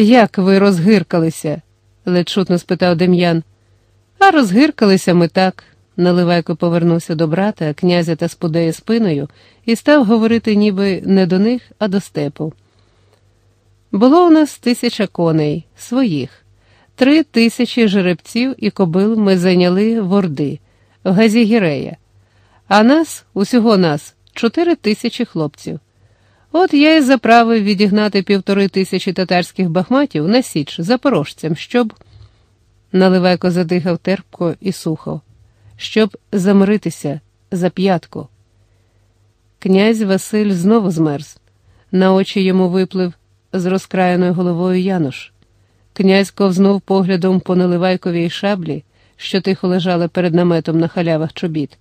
Як ви розгиркалися? ледь чутно спитав Дем'ян. А розгиркалися ми так. Наливайко повернувся до брата, князя та спудея спиною, і став говорити ніби не до них, а до степу. Було у нас тисяча коней, своїх, три тисячі жеребців і кобил ми зайняли в Орди, в Газігірея, а нас, усього нас, чотири тисячі хлопців. От я і заправив відігнати півтори тисячі татарських бахматів на січ запорожцям, щоб. Наливайко задихав терпко і сухо, щоб замиритися за п'ятку. Князь Василь знову змерз. На очі йому виплив з розкраєною головою Януш. Князь ковзнув поглядом по наливайковій шаблі, що тихо лежали перед наметом на халявах чобіт.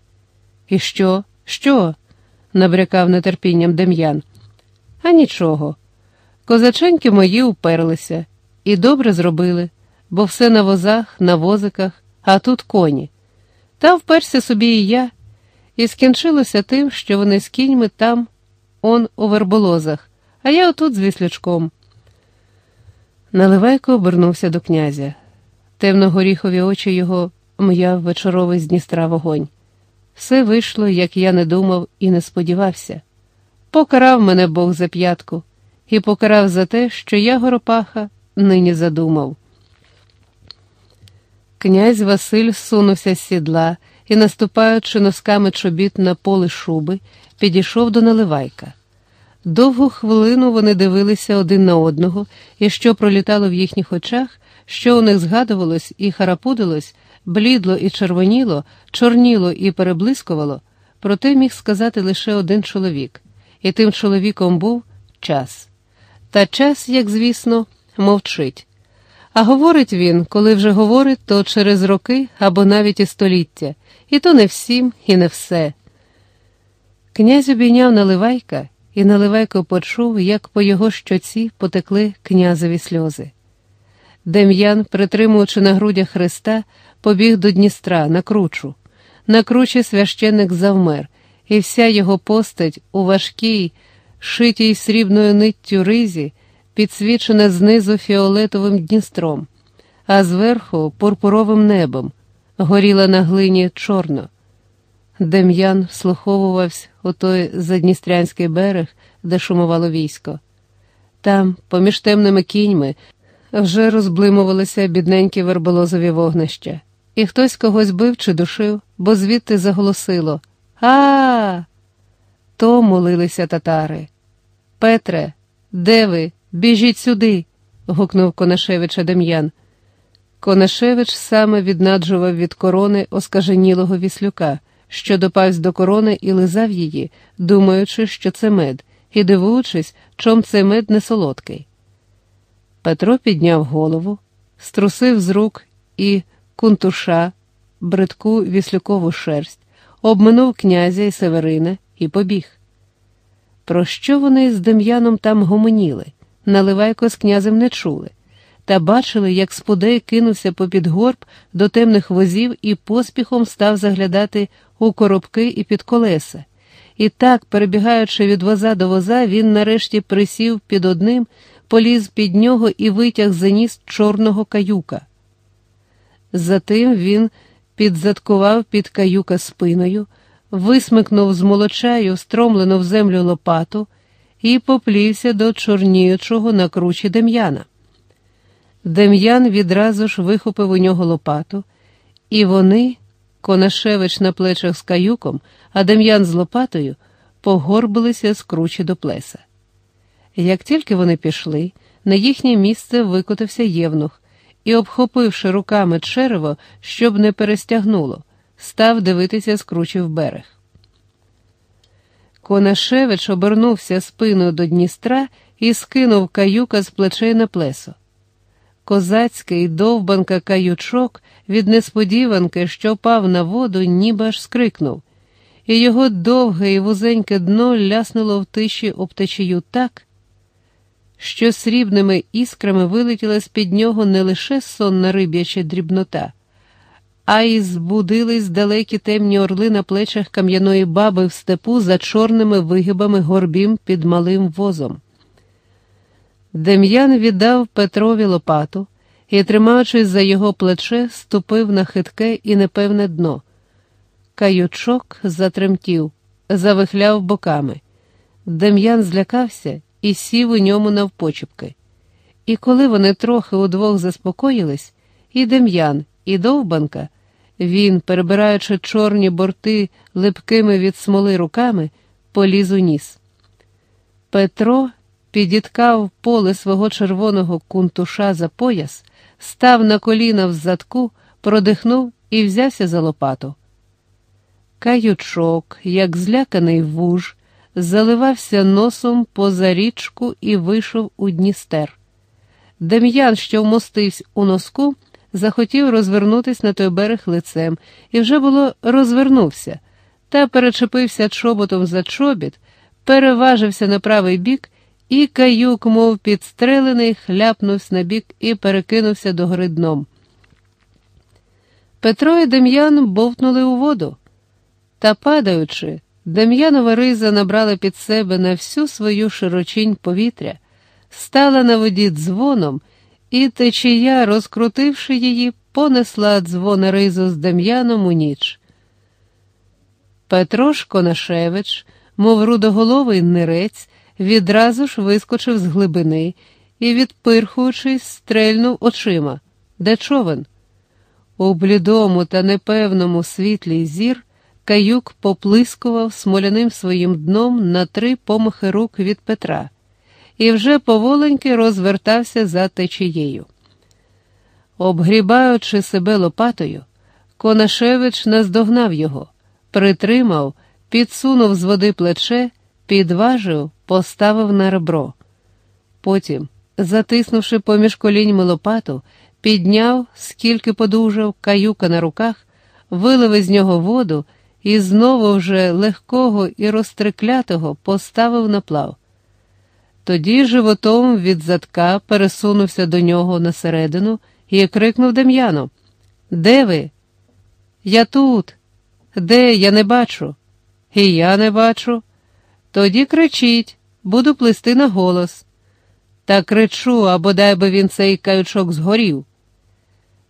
І що? Що? набрякав нетерпінням Дем'ян. А нічого. Козаченьки мої уперлися і добре зробили, бо все на возах, на возиках, а тут коні. Та вперся собі і я, і скінчилося тим, що вони з кіньми там, он у верболозах, а я отут з віслячком. Наливайко обернувся до князя. Темно-горіхові очі його м'яв вечоровий з Дністра вогонь. Все вийшло, як я не думав і не сподівався. Покарав мене Бог за п'ятку і покарав за те, що я Горопаха нині задумав. Князь Василь сунувся з сідла і, наступаючи носками чобіт на поле шуби, підійшов до наливайка. Довгу хвилину вони дивилися один на одного, і що пролітало в їхніх очах, що у них згадувалось і харапудилось, блідло і червоніло, чорніло і переблискувало, проте міг сказати лише один чоловік і тим чоловіком був час. Та час, як звісно, мовчить. А говорить він, коли вже говорить, то через роки або навіть і століття, і то не всім, і не все. Князь обійняв наливайка, і наливайко почув, як по його щоці потекли князеві сльози. Дем'ян, притримуючи на грудях Христа, побіг до Дністра на кручу. На кручі священник завмер, і вся його постать у важкій, шитій срібною ниттю ризі, підсвічена знизу фіолетовим дністром, а зверху пурпуровим небом, горіла на глині чорно. Дем'ян вслуховувався у той задністрянський берег, де шумувало військо. Там, поміж темними кіньми, вже розблимувалися бідненькі верболозові вогнища, і хтось когось бив чи душив, бо звідти заголосило а. То молилися татари. Петре, де ви? Біжіть сюди. гукнув Конашевича Дем'ян. Конашевич саме віднаджував від корони оскаженілого віслюка, що допавсь до корони і лизав її, думаючи, що це мед, і дивуючись, чом цей мед не солодкий. Петро підняв голову, струсив з рук і кунтуша, бридку віслюкову шерсть обминув князя і Северина і побіг. Про що вони з Дем'яном там гомоніли, наливайко з князем не чули, та бачили, як спудей кинувся попід горб до темних возів і поспіхом став заглядати у коробки і під колеса. І так, перебігаючи від воза до воза, він нарешті присів під одним, поліз під нього і витяг за ніс чорного каюка. Затим він підзадкував під каюка спиною, висмикнув з молочаю встромлену в землю лопату і поплівся до чорніючого на кручі Дем'яна. Дем'ян відразу ж вихопив у нього лопату, і вони, Конашевич на плечах з каюком, а Дем'ян з лопатою, погорбилися з кручі до плеса. Як тільки вони пішли, на їхнє місце викотився євнух і, обхопивши руками черево, щоб не перестягнуло, став дивитися скручив берег. Конашевич обернувся спиною до Дністра і скинув каюка з плечей на плесо. Козацький довбанка каючок від несподіванки, що пав на воду, ніби аж скрикнув, і його довге і вузеньке дно ляснуло в тиші об течію так, що срібними іскрами вилетіла з під нього не лише сонна риб'яча дрібнота, а й збудились далекі темні орли на плечах кам'яної баби в степу за чорними вигибами горбім під малим возом. Дем'ян віддав Петрові лопату і, тримаючись за його плече, ступив на хитке і непевне дно. Каючок затремтів, завихляв боками. Дем'ян злякався і сів у ньому навпочіпки. І коли вони трохи удвох заспокоїлись, і Дем'ян, і довбанка, він, перебираючи чорні борти липкими від смоли руками, поліз у ніс. Петро підіткав поле свого червоного кунтуша за пояс, став на коліна в задку, продихнув і взявся за лопату. Каючок, як зляканий вуж, заливався носом поза річку і вийшов у Дністер. Дем'ян, що вмостився у носку, захотів розвернутися на той берег лицем і вже було розвернувся, та перечепився чоботом за чобіт, переважився на правий бік, і каюк, мов підстрелений, хляпнувся на бік і перекинувся до гори дном. Петро і Дем'ян бовтнули у воду. Та, падаючи, Дем'янова риза набрала під себе на всю свою широчінь повітря, стала на воді дзвоном, і течія, розкрутивши її, понесла дзвона ризу з Дем'яном у ніч. Петро Конашевич, мов рудоголовий нерець, відразу ж вискочив з глибини і, відпирхуючись, стрельнув очима. Де човен? У блідому та непевному світлі зір. Каюк поплискував смоляним своїм дном на три помахи рук від Петра і вже поволеньки розвертався за течією. Обгрібаючи себе лопатою, Конашевич наздогнав його, притримав, підсунув з води плече, підважив, поставив на ребро. Потім, затиснувши поміж коліньми лопату, підняв, скільки подужав каюка на руках, вилив із нього воду і знову вже легкого і розтриклятого поставив на плав. Тоді животом від задка пересунувся до нього на середину і крикнув Дем'яну Де ви? Я тут. Де я не бачу? І я не бачу. Тоді кричіть, буду плести на голос. Та кричу, а бодай би він цей каючок згорів.